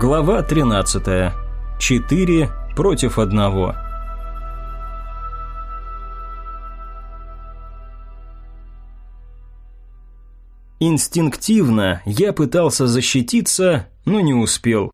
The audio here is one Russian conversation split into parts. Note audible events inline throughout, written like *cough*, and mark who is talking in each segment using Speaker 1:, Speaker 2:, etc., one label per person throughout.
Speaker 1: Глава 13. Четыре против одного. Инстинктивно я пытался защититься, но не успел.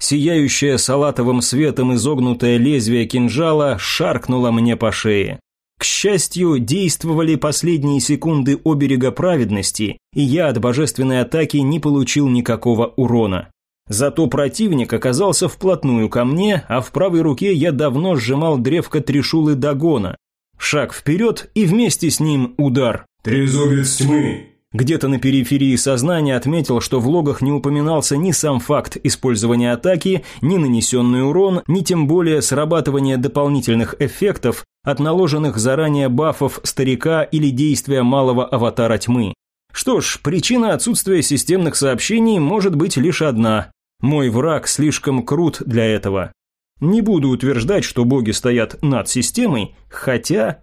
Speaker 1: Сияющее салатовым светом изогнутое лезвие кинжала шаркнуло мне по шее. К счастью, действовали последние секунды оберега праведности, и я от божественной атаки не получил никакого урона. Зато противник оказался вплотную ко мне, а в правой руке я давно сжимал древко трешулы Дагона. Шаг вперед и вместе с ним удар.
Speaker 2: «Трезубец тьмы!»
Speaker 1: Где-то на периферии сознания отметил, что в логах не упоминался ни сам факт использования атаки, ни нанесенный урон, ни тем более срабатывание дополнительных эффектов от наложенных заранее бафов старика или действия малого аватара тьмы. Что ж, причина отсутствия системных сообщений может быть лишь одна мой враг слишком крут для этого. Не буду утверждать, что боги стоят над системой, хотя...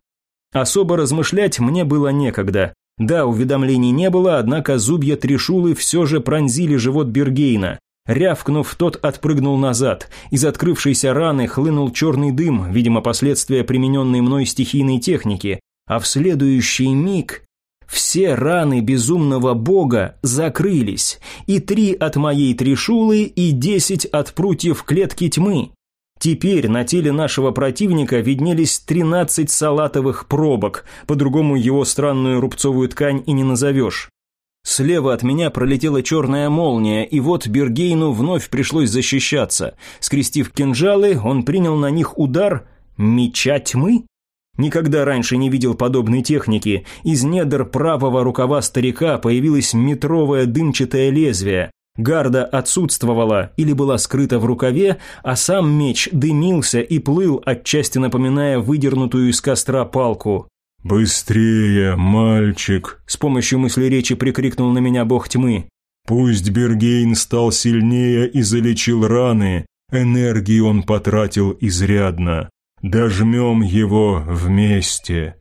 Speaker 1: Особо размышлять мне было некогда. Да, уведомлений не было, однако зубья Трешулы все же пронзили живот Бергейна. Рявкнув, тот отпрыгнул назад. Из открывшейся раны хлынул черный дым, видимо, последствия примененной мной стихийной техники. А в следующий миг все раны безумного бога закрылись, и три от моей трешулы, и десять от прутьев клетки тьмы. Теперь на теле нашего противника виднелись тринадцать салатовых пробок, по-другому его странную рубцовую ткань и не назовешь. Слева от меня пролетела черная молния, и вот Бергейну вновь пришлось защищаться. Скрестив кинжалы, он принял на них удар меча тьмы? Никогда раньше не видел подобной техники. Из недр правого рукава старика появилось метровое дымчатое лезвие. Гарда отсутствовала или была скрыта в рукаве, а сам меч дымился и плыл, отчасти напоминая выдернутую из костра палку.
Speaker 2: «Быстрее, мальчик!»
Speaker 1: – с помощью мысли речи прикрикнул на меня бог тьмы.
Speaker 2: «Пусть Бергейн стал сильнее и залечил раны, энергии он потратил изрядно». Дожмем его вместе.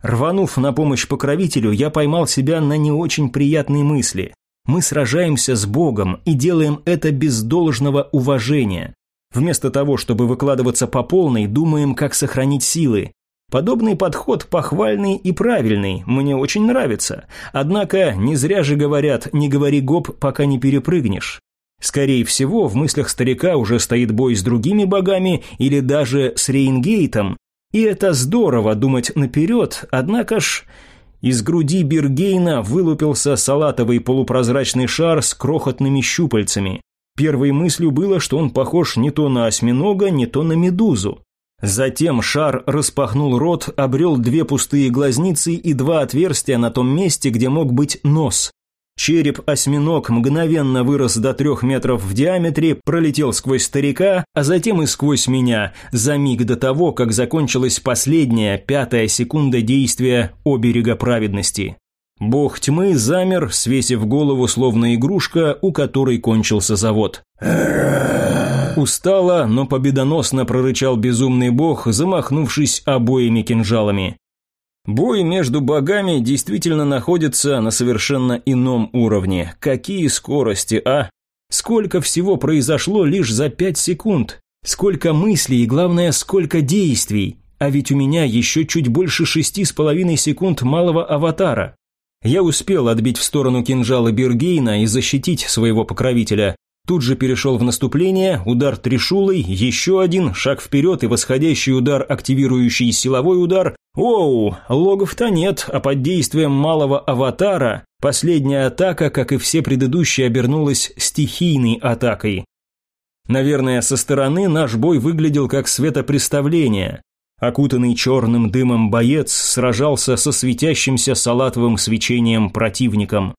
Speaker 1: Рванув на помощь покровителю, я поймал себя на не очень приятные мысли. Мы сражаемся с Богом и делаем это без должного уважения. Вместо того, чтобы выкладываться по полной, думаем, как сохранить силы. Подобный подход похвальный и правильный, мне очень нравится. Однако не зря же говорят «не говори гоп, пока не перепрыгнешь». Скорее всего, в мыслях старика уже стоит бой с другими богами или даже с Рейнгейтом, и это здорово думать наперед, однако ж... Из груди Бергейна вылупился салатовый полупрозрачный шар с крохотными щупальцами. Первой мыслью было, что он похож не то на осьминога, не то на медузу. Затем шар распахнул рот, обрел две пустые глазницы и два отверстия на том месте, где мог быть нос. Череп-осьминог мгновенно вырос до трех метров в диаметре, пролетел сквозь старика, а затем и сквозь меня, за миг до того, как закончилась последняя, пятая секунда действия оберега праведности. Бог тьмы замер, свесив голову словно игрушка, у которой кончился завод. Устало, но победоносно прорычал безумный бог, замахнувшись обоими кинжалами. Бой между богами действительно находится на совершенно ином уровне. Какие скорости, а? Сколько всего произошло лишь за пять секунд? Сколько мыслей и, главное, сколько действий? А ведь у меня еще чуть больше шести с половиной секунд малого аватара. Я успел отбить в сторону кинжала Бергейна и защитить своего покровителя. Тут же перешел в наступление, удар трешулой, еще один, шаг вперед и восходящий удар, активирующий силовой удар. Оу, логов-то нет, а под действием малого аватара последняя атака, как и все предыдущие, обернулась стихийной атакой. Наверное, со стороны наш бой выглядел как светопреставление. Окутанный черным дымом боец сражался со светящимся салатовым свечением противником.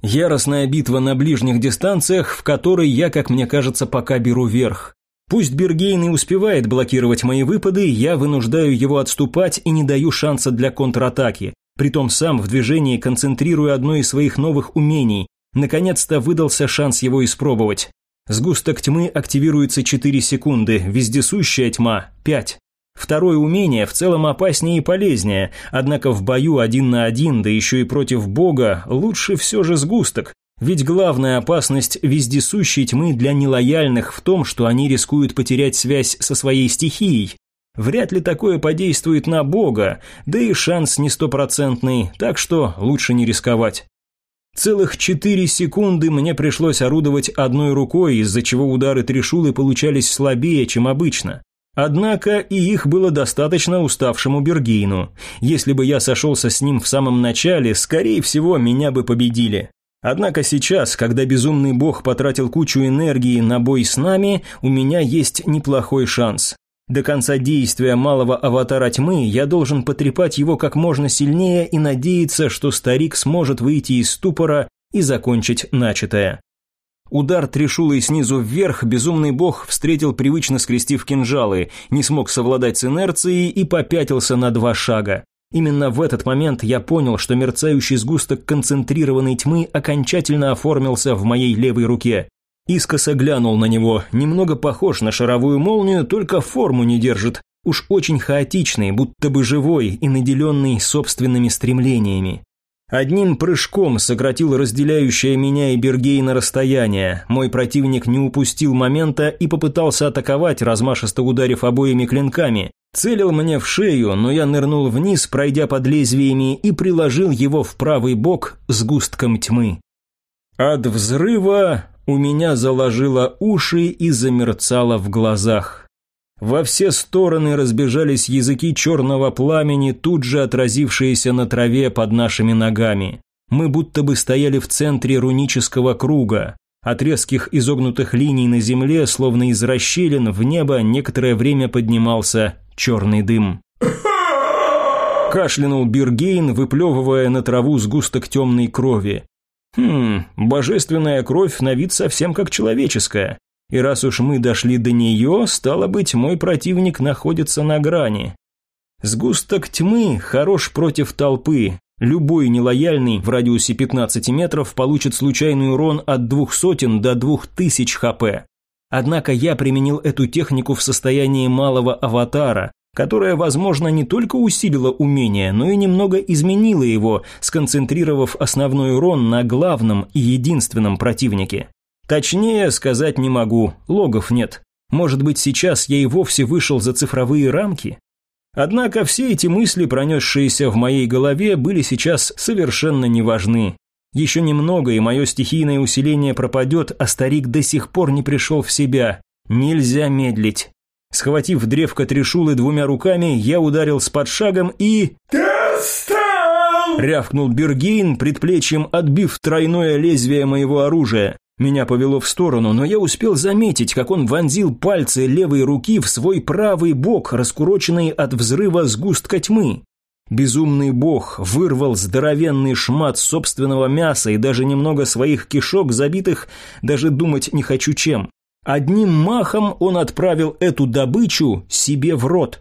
Speaker 1: Яростная битва на ближних дистанциях, в которой я, как мне кажется, пока беру верх. Пусть Бергейн и успевает блокировать мои выпады, я вынуждаю его отступать и не даю шанса для контратаки. Притом сам в движении концентрирую одно из своих новых умений. Наконец-то выдался шанс его испробовать. Сгусток тьмы активируется 4 секунды, вездесущая тьма – 5. Второе умение в целом опаснее и полезнее, однако в бою один на один, да еще и против бога, лучше все же сгусток. Ведь главная опасность вездесущей тьмы для нелояльных в том, что они рискуют потерять связь со своей стихией. Вряд ли такое подействует на Бога, да и шанс не стопроцентный, так что лучше не рисковать. Целых четыре секунды мне пришлось орудовать одной рукой, из-за чего удары трешулы получались слабее, чем обычно. Однако и их было достаточно уставшему Бергейну. Если бы я сошелся с ним в самом начале, скорее всего, меня бы победили. Однако сейчас, когда безумный бог потратил кучу энергии на бой с нами, у меня есть неплохой шанс. До конца действия малого аватара тьмы я должен потрепать его как можно сильнее и надеяться, что старик сможет выйти из ступора и закончить начатое. Удар трешулой снизу вверх, безумный бог встретил привычно скрестив кинжалы, не смог совладать с инерцией и попятился на два шага. Именно в этот момент я понял, что мерцающий сгусток концентрированной тьмы окончательно оформился в моей левой руке. Искоса глянул на него, немного похож на шаровую молнию, только форму не держит. Уж очень хаотичный, будто бы живой и наделенный собственными стремлениями. Одним прыжком сократил разделяющее меня и Бергейна расстояние. Мой противник не упустил момента и попытался атаковать, размашисто ударив обоими клинками. Целил мне в шею, но я нырнул вниз, пройдя под лезвиями, и приложил его в правый бок с густком тьмы. От взрыва у меня заложило уши и замерцало в глазах. Во все стороны разбежались языки черного пламени, тут же отразившиеся на траве под нашими ногами. Мы будто бы стояли в центре рунического круга. От резких изогнутых линий на земле, словно из расщелин, в небо некоторое время поднимался черный дым. *coughs* Кашлянул Биргейн, выплевывая на траву сгусток темной крови. Хм, божественная кровь на вид совсем как человеческая. И раз уж мы дошли до нее, стало быть, мой противник находится на грани. Сгусток тьмы хорош против толпы. Любой нелояльный в радиусе 15 метров получит случайный урон от двух сотен до двух тысяч хп. Однако я применил эту технику в состоянии малого аватара, которая, возможно, не только усилила умение, но и немного изменила его, сконцентрировав основной урон на главном и единственном противнике. Точнее сказать не могу, логов нет. Может быть, сейчас я и вовсе вышел за цифровые рамки? Однако все эти мысли, пронесшиеся в моей голове, были сейчас совершенно не важны. Еще немного, и мое стихийное усиление пропадет, а старик до сих пор не пришел в себя. Нельзя медлить. Схватив древко трешулы двумя руками, я ударил с подшагом и... «Достал!» Рявкнул Бергейн, предплечьем отбив тройное лезвие моего оружия. Меня повело в сторону, но я успел заметить, как он вонзил пальцы левой руки в свой правый бок, раскуроченный от взрыва сгустка тьмы. Безумный бог вырвал здоровенный шмат собственного мяса и даже немного своих кишок, забитых, даже думать не хочу чем. Одним махом он отправил эту добычу себе в рот.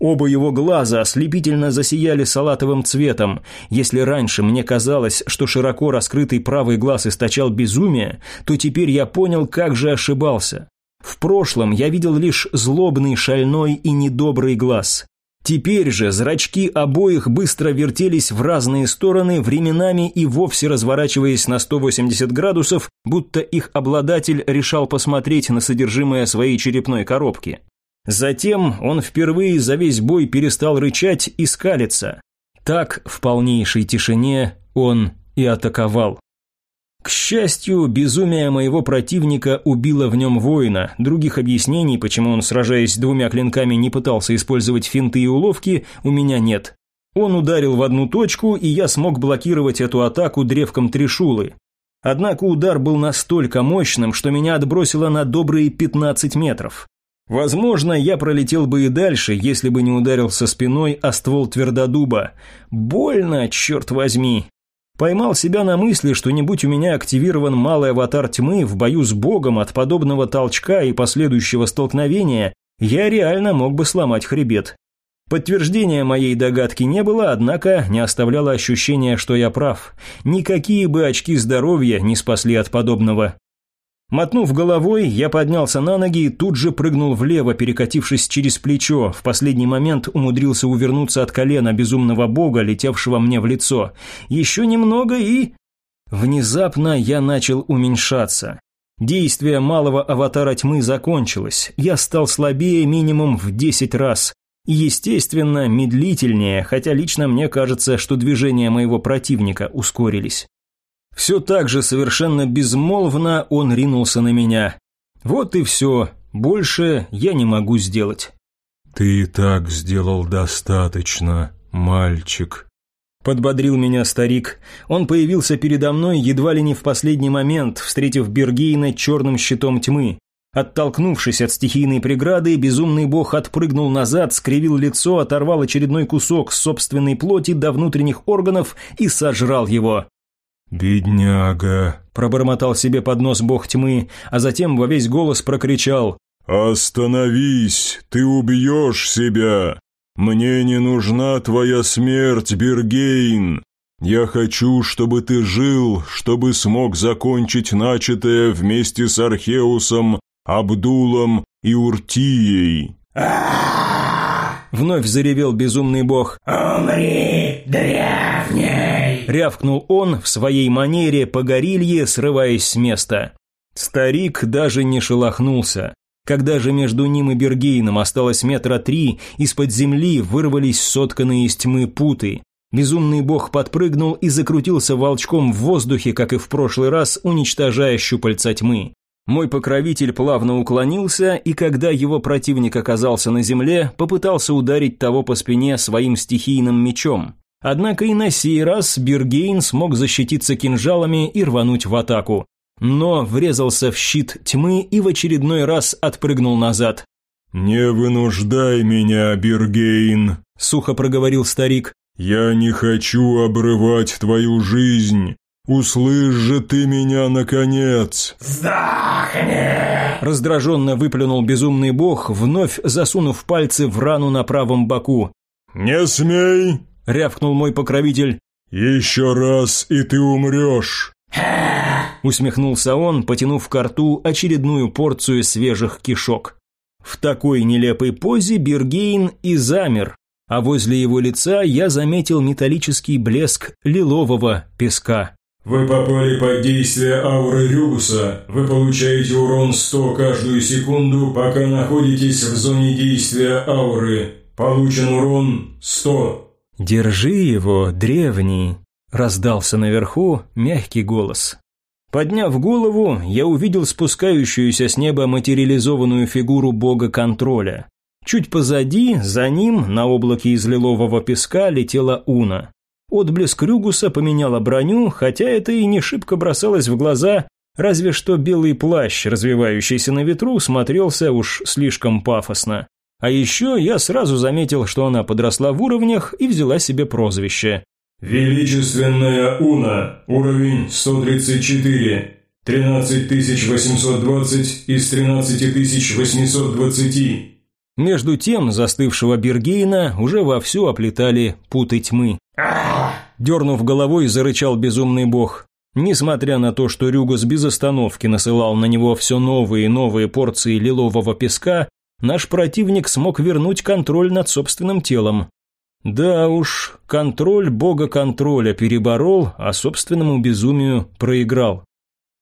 Speaker 1: Оба его глаза ослепительно засияли салатовым цветом. Если раньше мне казалось, что широко раскрытый правый глаз источал безумие, то теперь я понял, как же ошибался. В прошлом я видел лишь злобный, шальной и недобрый глаз. Теперь же зрачки обоих быстро вертелись в разные стороны, временами и вовсе разворачиваясь на 180 градусов, будто их обладатель решал посмотреть на содержимое своей черепной коробки. Затем он впервые за весь бой перестал рычать и скалиться. Так, в полнейшей тишине, он и атаковал. К счастью, безумие моего противника убило в нем воина. Других объяснений, почему он, сражаясь двумя клинками, не пытался использовать финты и уловки, у меня нет. Он ударил в одну точку, и я смог блокировать эту атаку древком трешулы. Однако удар был настолько мощным, что меня отбросило на добрые 15 метров. Возможно, я пролетел бы и дальше, если бы не ударился спиной о ствол твердодуба. Больно, черт возьми. Поймал себя на мысли, что не будь у меня активирован малый аватар тьмы в бою с богом от подобного толчка и последующего столкновения, я реально мог бы сломать хребет. Подтверждения моей догадки не было, однако не оставляло ощущения, что я прав. Никакие бы очки здоровья не спасли от подобного. Мотнув головой, я поднялся на ноги и тут же прыгнул влево, перекатившись через плечо. В последний момент умудрился увернуться от колена безумного бога, летевшего мне в лицо. Еще немного и... Внезапно я начал уменьшаться. Действие малого аватара тьмы закончилось. Я стал слабее минимум в 10 раз. Естественно, медлительнее, хотя лично мне кажется, что движения моего противника ускорились. Все так же совершенно безмолвно он ринулся на меня. Вот и все, больше я не могу сделать.
Speaker 2: «Ты и так сделал достаточно, мальчик»,
Speaker 1: Подбодрил меня старик. Он появился передо мной едва ли не в последний момент, встретив Бергейна черным щитом тьмы. Оттолкнувшись от стихийной преграды, безумный бог отпрыгнул назад, скривил лицо, оторвал очередной кусок собственной плоти до внутренних органов и сожрал его.
Speaker 2: «Бедняга», –
Speaker 1: пробормотал себе под нос бог тьмы, а затем во весь голос прокричал.
Speaker 2: «Остановись, ты убьешь себя! Мне не нужна твоя смерть, Бергейн! Я хочу, чтобы ты жил, чтобы смог закончить начатое вместе с Археусом, Абдулом и Уртией!»
Speaker 1: Вновь заревел безумный бог.
Speaker 3: «Умри, древний!»
Speaker 1: Рявкнул он в своей манере по горилье, срываясь с места. Старик даже не шелохнулся. Когда же между ним и Бергейном осталось метра три, из-под земли вырвались сотканные из тьмы путы. Безумный бог подпрыгнул и закрутился волчком в воздухе, как и в прошлый раз, уничтожая щупальца тьмы. Мой покровитель плавно уклонился, и когда его противник оказался на земле, попытался ударить того по спине своим стихийным мечом. Однако и на сей раз Бергейн смог защититься кинжалами и рвануть в атаку. Но врезался в щит тьмы и в очередной раз отпрыгнул назад.
Speaker 2: «Не вынуждай меня, Бергейн», – сухо проговорил старик. «Я не хочу обрывать твою жизнь. «Услышь же ты меня, наконец!»
Speaker 3: «Сдохни!»
Speaker 1: Раздраженно выплюнул безумный бог, вновь засунув пальцы в рану на правом боку.
Speaker 2: «Не смей!»
Speaker 1: – рявкнул мой покровитель.
Speaker 2: «Еще раз, и ты умрешь!» *laughs*
Speaker 1: Усмехнулся он, потянув к рту очередную порцию свежих кишок. В такой нелепой позе Бергейн и замер, а возле его лица я заметил металлический блеск лилового песка.
Speaker 2: Вы попали под действие ауры Рюгуса. Вы получаете урон 100 каждую секунду, пока находитесь в зоне действия ауры. Получен урон 100.
Speaker 1: «Держи его, древний», – раздался наверху мягкий голос. Подняв голову, я увидел спускающуюся с неба материализованную фигуру бога контроля. Чуть позади, за ним, на облаке из лилового песка, летела Уна. Отблеск Рюгуса поменяла броню, хотя это и не шибко бросалось в глаза, разве что белый плащ, развивающийся на ветру, смотрелся уж слишком пафосно. А еще я сразу заметил, что она подросла в уровнях и взяла себе прозвище.
Speaker 2: «Величественная Уна, уровень 134, 13820 из 13820».
Speaker 1: Между тем застывшего Бергейна уже вовсю оплетали путы тьмы. Дернув головой, зарычал безумный бог. Несмотря на то, что Рюгас без остановки насылал на него все новые и новые порции лилового песка, наш противник смог вернуть контроль над собственным телом. Да уж, контроль бога контроля переборол, а собственному безумию проиграл.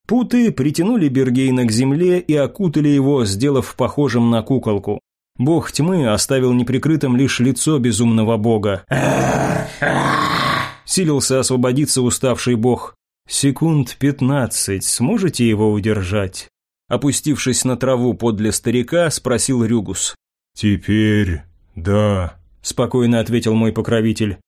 Speaker 1: Путы притянули Бергейна к земле и окутали его, сделав похожим на куколку. Бог тьмы оставил неприкрытым лишь лицо безумного бога. Силился освободиться уставший бог. «Секунд пятнадцать, сможете его удержать?» Опустившись на траву подле старика, спросил Рюгус.
Speaker 2: «Теперь да», –
Speaker 1: спокойно ответил мой покровитель.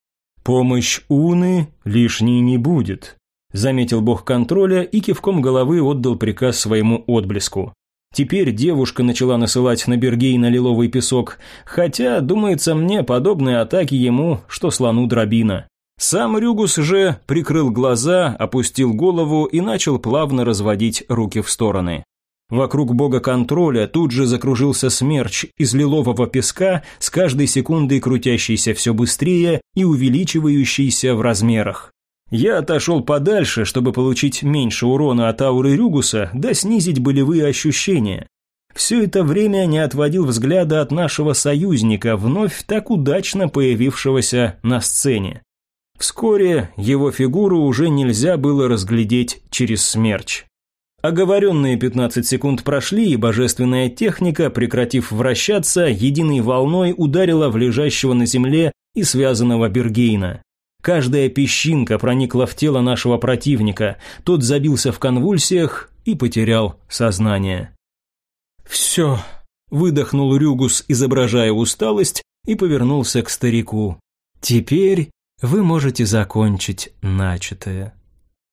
Speaker 1: «Помощь Уны лишней не будет», – заметил бог контроля и кивком головы отдал приказ своему отблеску. Теперь девушка начала насылать на Бергейна лиловый песок, хотя, думается мне, подобные атаки ему, что слону дробина. Сам Рюгус же прикрыл глаза, опустил голову и начал плавно разводить руки в стороны. Вокруг бога контроля тут же закружился смерч из лилового песка, с каждой секундой крутящийся все быстрее и увеличивающийся в размерах. Я отошел подальше, чтобы получить меньше урона от ауры Рюгуса, да снизить болевые ощущения. Все это время не отводил взгляда от нашего союзника, вновь так удачно появившегося на сцене. Вскоре его фигуру уже нельзя было разглядеть через смерч. Оговоренные 15 секунд прошли, и божественная техника, прекратив вращаться, единой волной ударила в лежащего на земле и связанного Бергейна. Каждая песчинка проникла в тело нашего противника, тот забился в конвульсиях и потерял сознание. «Все», – выдохнул Рюгус, изображая усталость, и повернулся к старику. «Теперь вы можете закончить начатое».